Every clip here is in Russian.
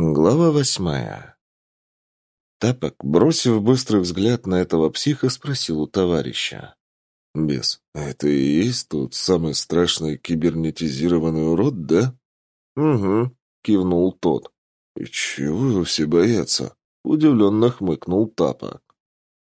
Глава восьмая. Тапок, бросив быстрый взгляд на этого психа, спросил у товарища. «Бес, это и есть тот самый страшный кибернетизированный урод, да?» «Угу», — кивнул тот. «И чего его все боятся?» — удивленно хмыкнул Тапок.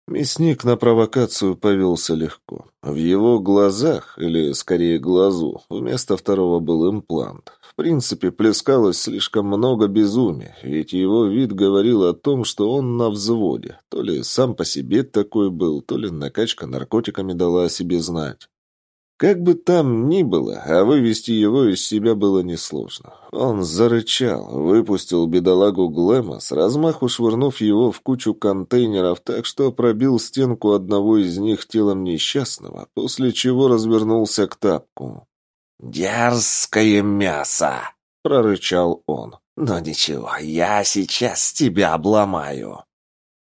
Мясник на провокацию повелся легко. В его глазах, или скорее глазу, вместо второго был имплант. В принципе, плескалось слишком много безумия, ведь его вид говорил о том, что он на взводе. То ли сам по себе такой был, то ли накачка наркотиками дала о себе знать. Как бы там ни было, а вывести его из себя было несложно. Он зарычал, выпустил бедолагу Глэма, с размаху швырнув его в кучу контейнеров так, что пробил стенку одного из них телом несчастного, после чего развернулся к тапку. «Дерзкое мясо!» — прорычал он. «Но ничего, я сейчас тебя обломаю!»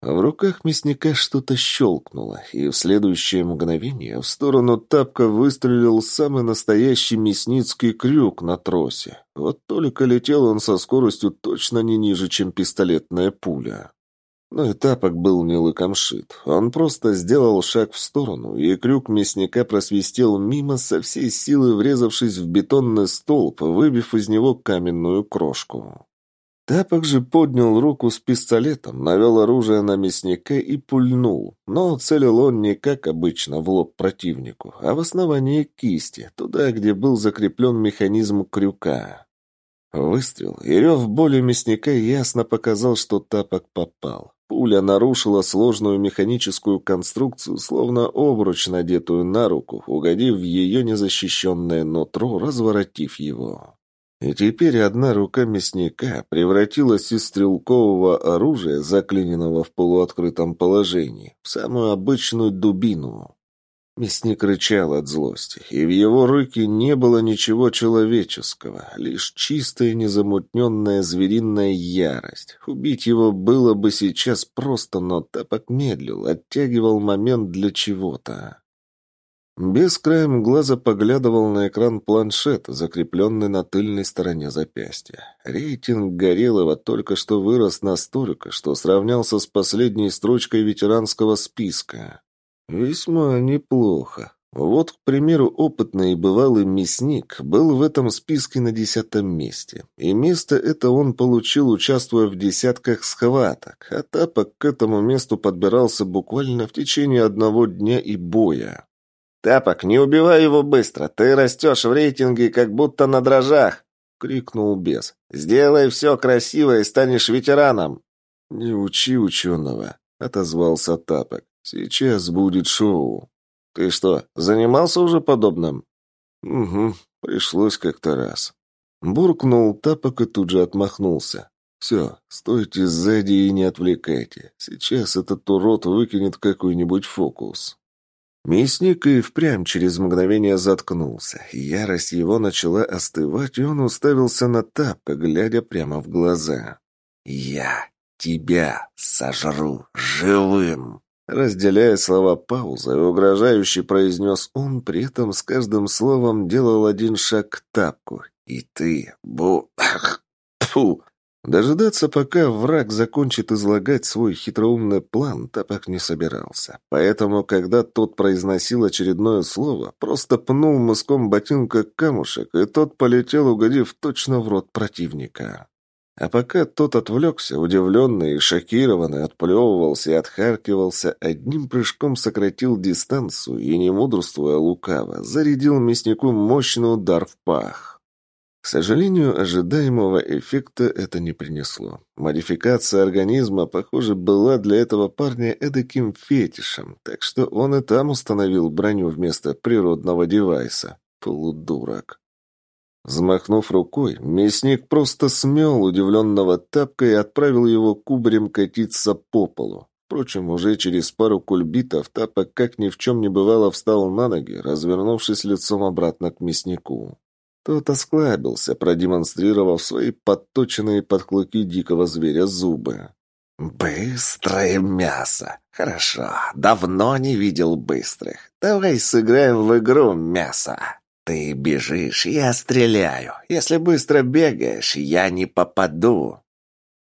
В руках мясника что-то щелкнуло, и в следующее мгновение в сторону тапка выстрелил самый настоящий мясницкий крюк на тросе. Вот только летел он со скоростью точно не ниже, чем пистолетная пуля. Но и тапок был не лыком шит. Он просто сделал шаг в сторону, и крюк мясника просвистел мимо, со всей силы врезавшись в бетонный столб, выбив из него каменную крошку. Тапок же поднял руку с пистолетом, навел оружие на мясника и пульнул. Но целил он не как обычно в лоб противнику, а в основании кисти, туда, где был закреплен механизм крюка. Выстрел и рев боли мясника ясно показал, что тапок попал. Пуля нарушила сложную механическую конструкцию, словно обруч, надетую на руку, угодив в ее незащищенное нутро, разворотив его. И теперь одна рука мясника превратилась из стрелкового оружия, заклиненного в полуоткрытом положении, в самую обычную дубину. Мясник рычал от злости, и в его рыке не было ничего человеческого, лишь чистая незамутненная звериная ярость. Убить его было бы сейчас просто, но Тапок медлил, оттягивал момент для чего-то. Без краем глаза поглядывал на экран планшета, закрепленный на тыльной стороне запястья. Рейтинг Горелого только что вырос настолько, что сравнялся с последней строчкой ветеранского списка. Весьма неплохо. Вот, к примеру, опытный и бывалый мясник был в этом списке на десятом месте. И место это он получил, участвуя в десятках схваток, а Тапок к этому месту подбирался буквально в течение одного дня и боя. «Тапок, не убивай его быстро! Ты растешь в рейтинге, как будто на дрожжах!» — крикнул бес. «Сделай все красиво и станешь ветераном!» «Не учи ученого!» — отозвался Тапок. «Сейчас будет шоу!» «Ты что, занимался уже подобным?» «Угу, пришлось как-то раз». Буркнул Тапок и тут же отмахнулся. «Все, стойте сзади и не отвлекайте. Сейчас этот урод выкинет какой-нибудь фокус». Мясник и впрямь через мгновение заткнулся. Ярость его начала остывать, и он уставился на тапка, глядя прямо в глаза. «Я тебя сожру живым!» Разделяя слова паузы, угрожающе произнес он, при этом с каждым словом делал один шаг к тапку. «И ты, бу... Фу! Дожидаться, пока враг закончит излагать свой хитроумный план, Тапок не собирался. Поэтому, когда тот произносил очередное слово, просто пнул мыском ботинка камушек, и тот полетел, угодив точно в рот противника. А пока тот отвлекся, удивленный и шокированный, отплевывался и отхаркивался, одним прыжком сократил дистанцию и, не мудрствуя лукаво, зарядил мяснику мощный удар в пах. К сожалению, ожидаемого эффекта это не принесло. Модификация организма, похоже, была для этого парня эдаким фетишем, так что он и там установил броню вместо природного девайса. Полудурок. Взмахнув рукой, мясник просто смел удивленного тапка и отправил его кубарем катиться по полу. Впрочем, уже через пару кульбитов тапок, как ни в чем не бывало, встал на ноги, развернувшись лицом обратно к мяснику. Тот осклабился, продемонстрировав свои подточенные под клыки дикого зверя зубы. «Быстрое мясо! Хорошо, давно не видел быстрых. Давай сыграем в игру мясо. Ты бежишь, я стреляю. Если быстро бегаешь, я не попаду».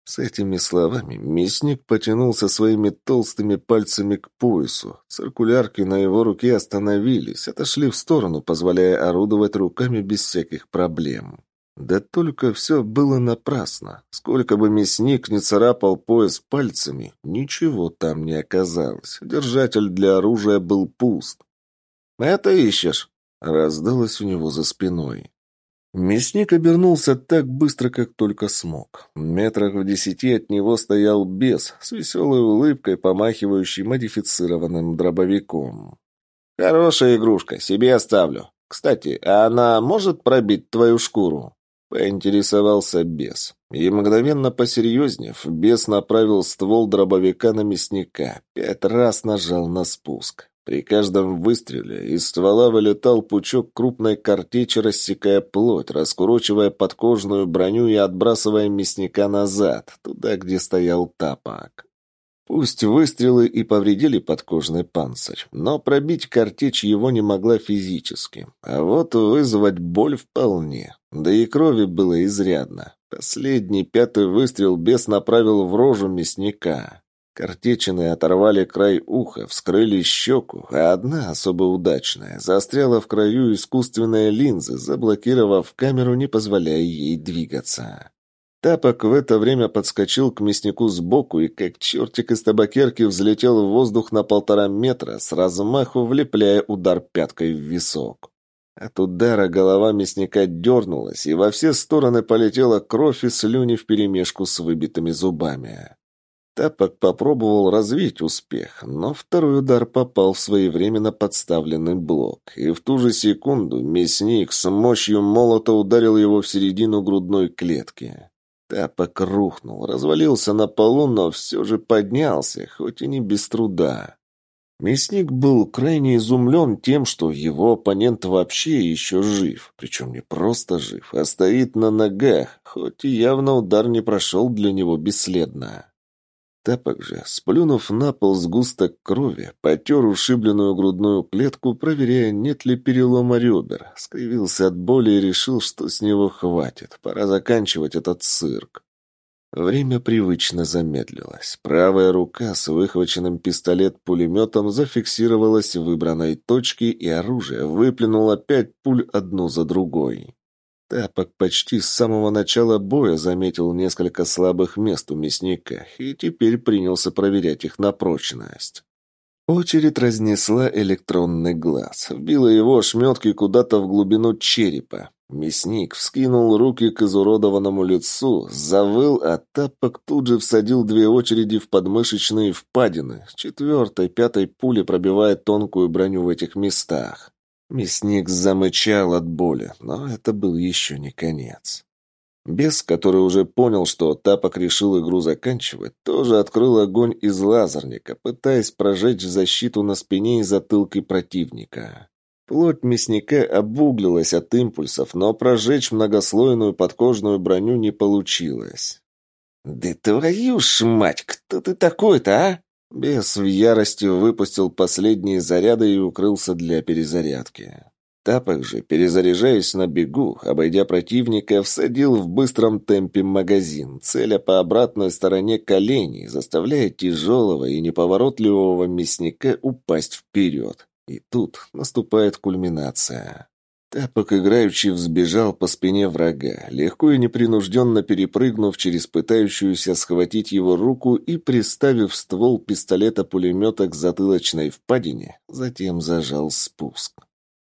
С этими словами мясник потянулся своими толстыми пальцами к поясу. Циркулярки на его руке остановились, отошли в сторону, позволяя орудовать руками без всяких проблем. Да только все было напрасно. Сколько бы мясник не царапал пояс пальцами, ничего там не оказалось. Держатель для оружия был пуст. «Это ищешь?» — раздалось у него за спиной. Мясник обернулся так быстро, как только смог. Метрах в десяти от него стоял бес с веселой улыбкой, помахивающий модифицированным дробовиком. «Хорошая игрушка, себе оставлю. Кстати, а она может пробить твою шкуру?» Поинтересовался бес. И мгновенно посерьезнев, бес направил ствол дробовика на мясника, пять раз нажал на спуск. При каждом выстреле из ствола вылетал пучок крупной картечи, рассекая плоть, раскурочивая подкожную броню и отбрасывая мясника назад, туда, где стоял тапок. Пусть выстрелы и повредили подкожный панцирь, но пробить картечь его не могла физически. А вот вызвать боль вполне. Да и крови было изрядно. Последний пятый выстрел бес направил в рожу мясника. Картечины оторвали край уха, вскрыли щеку, а одна, особо удачная, застряла в краю искусственной линзы, заблокировав камеру, не позволяя ей двигаться. Тапок в это время подскочил к мяснику сбоку и, как чертик из табакерки, взлетел в воздух на полтора метра, с размаху влепляя удар пяткой в висок. От удара голова мясника дернулась, и во все стороны полетела кровь и слюни вперемешку с выбитыми зубами. Тапок попробовал развить успех, но второй удар попал в своевременно подставленный блок, и в ту же секунду мясник с мощью молота ударил его в середину грудной клетки. Тапок рухнул, развалился на полу, но все же поднялся, хоть и не без труда. Мясник был крайне изумлен тем, что его оппонент вообще еще жив, причем не просто жив, а стоит на ногах, хоть и явно удар не прошел для него бесследно. Тапок же, сплюнув на пол сгусток крови, потер ушибленную грудную клетку, проверяя, нет ли перелома ребер. Скривился от боли и решил, что с него хватит. Пора заканчивать этот цирк. Время привычно замедлилось. Правая рука с выхваченным пистолет-пулеметом зафиксировалась в выбранной точке, и оружие выплюнуло пять пуль одну за другой. Тапок почти с самого начала боя заметил несколько слабых мест у мясника и теперь принялся проверять их на прочность. Очередь разнесла электронный глаз, вбила его ошметки куда-то в глубину черепа. Мясник вскинул руки к изуродованному лицу, завыл, а тапок тут же всадил две очереди в подмышечные впадины. Четвертой, пятой пули пробивает тонкую броню в этих местах. Мясник замычал от боли, но это был еще не конец. Бес, который уже понял, что Тапок решил игру заканчивать, тоже открыл огонь из лазерника, пытаясь прожечь защиту на спине и затылке противника. Плоть мясника обуглилась от импульсов, но прожечь многослойную подкожную броню не получилось. «Да твою ж мать, кто ты такой-то, а?» Бес в ярости выпустил последние заряды и укрылся для перезарядки. Тапок же, перезаряжаясь на бегу, обойдя противника, всадил в быстром темпе магазин, целя по обратной стороне коленей, заставляя тяжелого и неповоротливого мясника упасть вперед. И тут наступает кульминация. Тапок играючи взбежал по спине врага, легко и непринужденно перепрыгнув через пытающуюся схватить его руку и приставив ствол пистолета-пулемета к затылочной впадине, затем зажал спуск.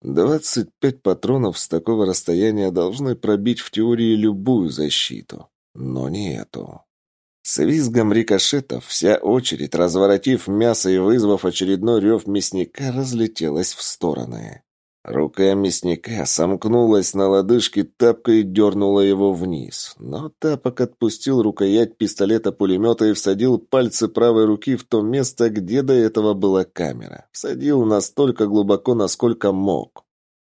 Двадцать пять патронов с такого расстояния должны пробить в теории любую защиту, но не эту. С визгом рикошетов вся очередь, разворотив мясо и вызвав очередной рев мясника, разлетелась в стороны. Рука мясника сомкнулась на лодыжке тапка и дернула его вниз. Но тапок отпустил рукоять пистолета-пулемета и всадил пальцы правой руки в то место, где до этого была камера. Всадил настолько глубоко, насколько мог.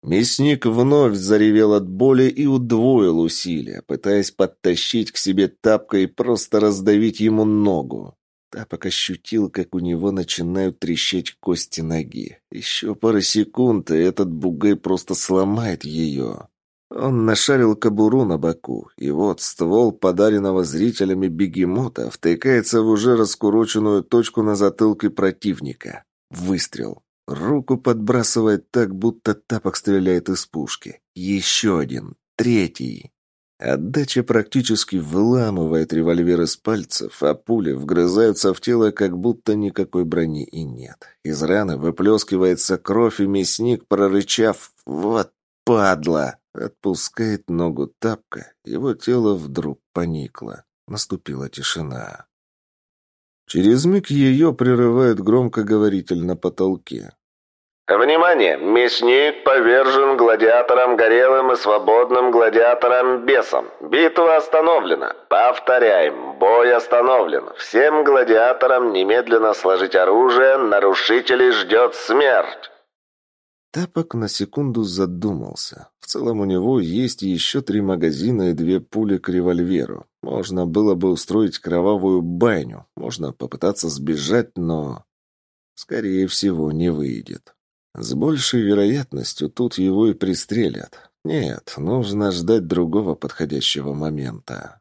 Мясник вновь заревел от боли и удвоил усилия, пытаясь подтащить к себе тапка и просто раздавить ему ногу. Тапок ощутил, как у него начинают трещать кости ноги. Еще пара секунд, и этот бугай просто сломает ее. Он нашарил кобуру на боку, и вот ствол подаренного зрителями бегемота втыкается в уже раскуроченную точку на затылке противника. Выстрел. Руку подбрасывает так, будто тапок стреляет из пушки. Еще один. Третий. Отдача практически выламывает револьвер из пальцев, а пули вгрызаются в тело, как будто никакой брони и нет. Из раны выплескивается кровь, и мясник, прорычав «Вот падла!» Отпускает ногу тапка, его тело вдруг поникло. Наступила тишина. Через миг ее прерывает громкоговоритель на потолке. «Внимание! Мясник повержен гладиатором горелым и свободным гладиатором бесом. Битва остановлена. Повторяем, бой остановлен. Всем гладиаторам немедленно сложить оружие, нарушителей ждет смерть». Тапок на секунду задумался. В целом у него есть еще три магазина и две пули к револьверу. Можно было бы устроить кровавую баню. Можно попытаться сбежать, но... Скорее всего, не выйдет. С большей вероятностью тут его и пристрелят. Нет, нужно ждать другого подходящего момента.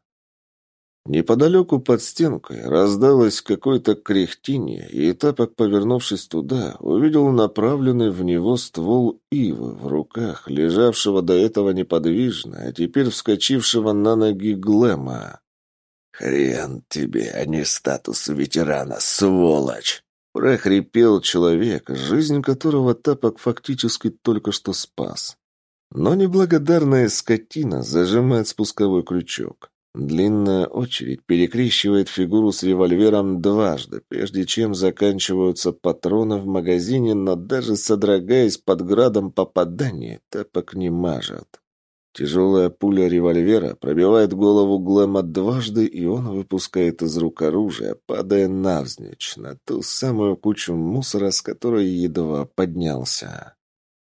Неподалеку под стенкой раздалось какое-то кряхтение, и Тапок, повернувшись туда, увидел направленный в него ствол ивы в руках, лежавшего до этого неподвижно, а теперь вскочившего на ноги Глэма. «Хрен тебе, а не статус ветерана, сволочь!» Прохрипел человек, жизнь которого Тапок фактически только что спас. Но неблагодарная скотина зажимает спусковой крючок. Длинная очередь перекрещивает фигуру с револьвером дважды, прежде чем заканчиваются патроны в магазине, но даже содрогаясь под градом попадания, тапок не мажет. Тяжелая пуля револьвера пробивает голову Глэма дважды, и он выпускает из рук оружие, падая навзничь на ту самую кучу мусора, с которой едва поднялся.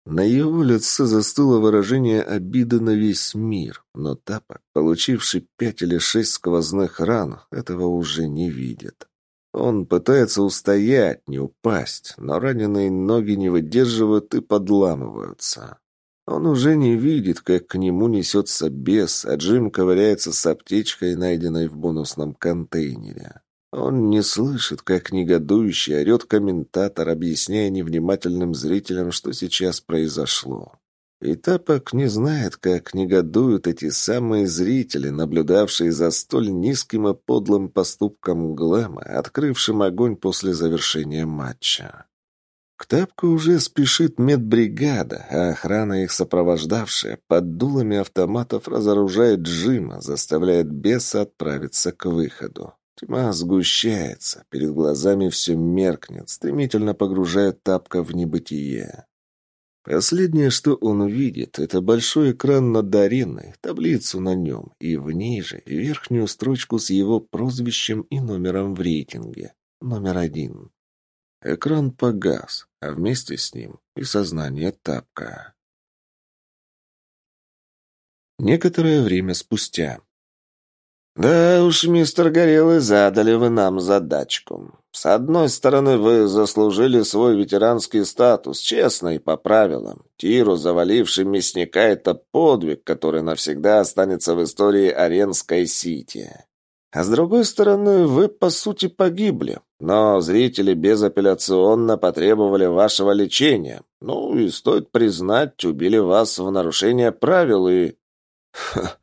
На его лице застыло выражение обиды на весь мир, но Тапок, получивший пять или шесть сквозных ран, этого уже не видит. Он пытается устоять, не упасть, но раненые ноги не выдерживают и подламываются. Он уже не видит, как к нему несется бес, а Джим ковыряется с аптечкой, найденной в бонусном контейнере. Он не слышит, как негодующий орет комментатор, объясняя невнимательным зрителям, что сейчас произошло. И Тапок не знает, как негодуют эти самые зрители, наблюдавшие за столь низким и подлым поступком Глэма, открывшим огонь после завершения матча. К Тапку уже спешит медбригада, а охрана их сопровождавшая под дулами автоматов разоружает Джима, заставляет беса отправиться к выходу. Тьма сгущается, перед глазами все меркнет, стремительно погружая тапка в небытие. Последнее, что он видит, это большой экран над ареной, таблицу на нем, и в ней же верхнюю строчку с его прозвищем и номером в рейтинге. Номер один. Экран погас, а вместе с ним и сознание тапка. Некоторое время спустя. «Да уж, мистер Горелый, задали вы нам задачку. С одной стороны, вы заслужили свой ветеранский статус, честно и по правилам. Тиру, заваливший мясника, это подвиг, который навсегда останется в истории Аренской Сити. А с другой стороны, вы, по сути, погибли. Но зрители безапелляционно потребовали вашего лечения. Ну и, стоит признать, убили вас в нарушение правил и... Ха,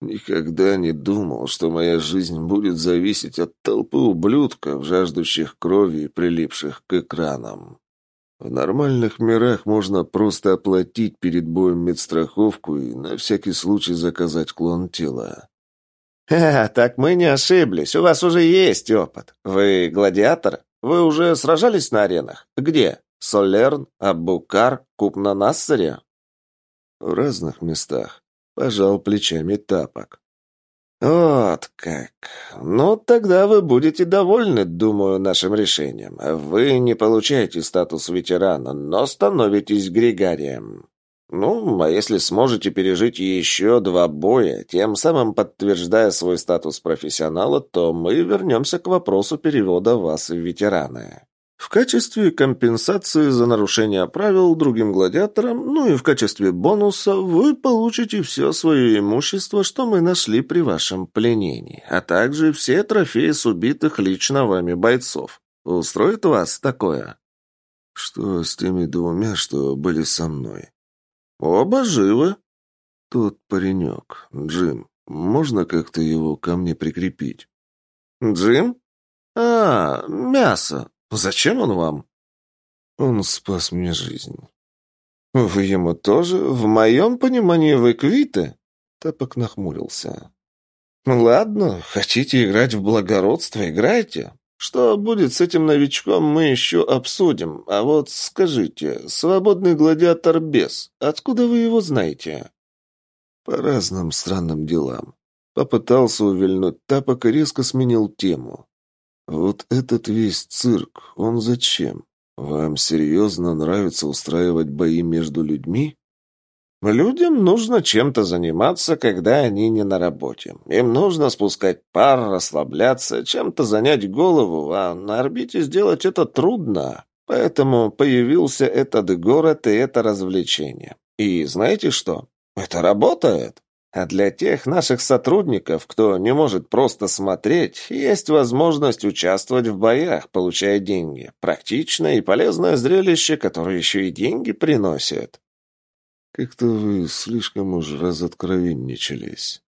Никогда не думал, что моя жизнь будет зависеть от толпы ублюдков, жаждущих крови и прилипших к экранам. В нормальных мирах можно просто оплатить перед боем медстраховку и на всякий случай заказать клон тела. «Ха, так мы не ошиблись. У вас уже есть опыт. Вы гладиатор? Вы уже сражались на аренах? Где? Солерн, Абукар, Куб-на-Нассаре?» «В разных местах. Пожал плечами тапок. «Вот как. Ну, тогда вы будете довольны, думаю, нашим решением. Вы не получаете статус ветерана, но становитесь грегарием. Ну, а если сможете пережить еще два боя, тем самым подтверждая свой статус профессионала, то мы вернемся к вопросу перевода вас в ветераны». В качестве компенсации за нарушение правил другим гладиаторам, ну и в качестве бонуса, вы получите все свое имущество, что мы нашли при вашем пленении, а также все трофеи с убитых лично вами бойцов. Устроит вас такое? Что с теми двумя, что были со мной? Оба живы. Тот паренек, Джим, можно как-то его ко мне прикрепить? Джим? А, мясо. Зачем он вам? Он спас мне жизнь. Вы ему тоже? В моем понимании вы квиты? Тапок нахмурился. Ладно, хотите играть в благородство, играйте. Что будет с этим новичком, мы еще обсудим. А вот скажите, свободный гладиатор без, откуда вы его знаете? По разным странным делам. Попытался увильнуть тапок и резко сменил тему. Вот этот весь цирк, он зачем? Вам серьезно нравится устраивать бои между людьми? Людям нужно чем-то заниматься, когда они не на работе. Им нужно спускать пар, расслабляться, чем-то занять голову, а на орбите сделать это трудно. Поэтому появился этот город и это развлечение. И знаете что? Это работает. А для тех наших сотрудников, кто не может просто смотреть, есть возможность участвовать в боях, получая деньги. Практичное и полезное зрелище, которое еще и деньги приносит. Как-то вы слишком уж разоткровенничались.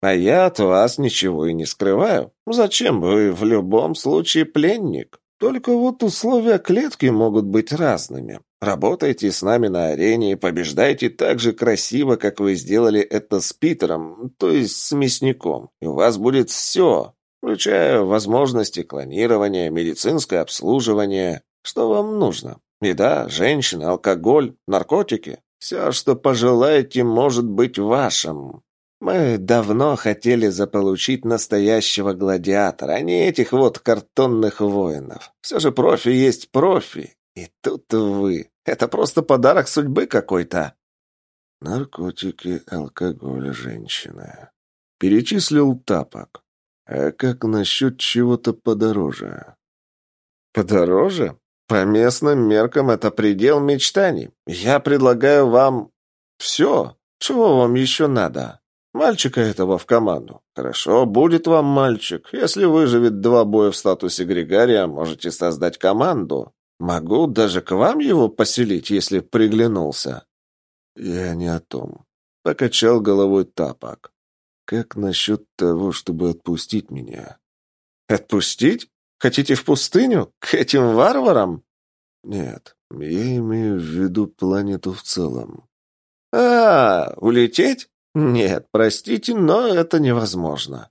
А я от вас ничего и не скрываю. Зачем вы в любом случае пленник? Только вот условия клетки могут быть разными. Работайте с нами на арене и побеждайте так же красиво, как вы сделали это с Питером, то есть с мясником. И у вас будет все, включая возможности клонирования, медицинское обслуживание. Что вам нужно? Еда, женщины, алкоголь, наркотики. Все, что пожелаете, может быть вашим. Мы давно хотели заполучить настоящего гладиатора, а не этих вот картонных воинов. Все же профи есть профи. И тут вы. Это просто подарок судьбы какой-то. Наркотики, алкоголь, женщина. Перечислил тапок. А как насчет чего-то подороже? Подороже? По местным меркам это предел мечтаний. Я предлагаю вам все. Чего вам еще надо? Мальчика этого в команду. Хорошо, будет вам мальчик. Если выживет два боя в статусе Григория, можете создать команду. Могу даже к вам его поселить, если приглянулся. Я не о том. Покачал головой тапок. Как насчет того, чтобы отпустить меня? Отпустить? Хотите в пустыню? К этим варварам? Нет, я имею в виду планету в целом. А, улететь? «Нет, простите, но это невозможно».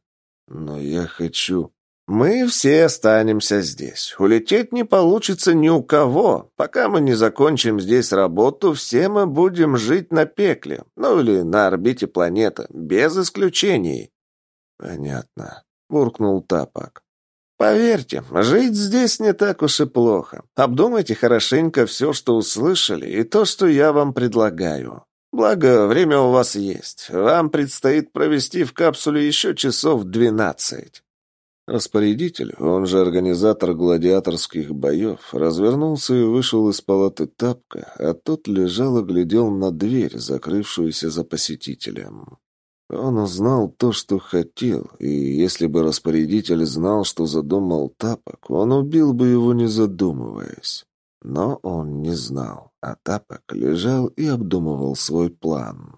«Но я хочу...» «Мы все останемся здесь. Улететь не получится ни у кого. Пока мы не закончим здесь работу, все мы будем жить на пекле. Ну или на орбите планеты, без исключений». «Понятно», — буркнул Тапок. «Поверьте, жить здесь не так уж и плохо. Обдумайте хорошенько все, что услышали, и то, что я вам предлагаю. Благо, время у вас есть. Вам предстоит провести в капсуле еще часов двенадцать». Распорядитель, он же организатор гладиаторских боев, развернулся и вышел из палаты тапка, а тот лежал и глядел на дверь, закрывшуюся за посетителем. Он узнал то, что хотел, и если бы распорядитель знал, что задумал тапок, он убил бы его, не задумываясь. Но он не знал, а Тапок лежал и обдумывал свой план.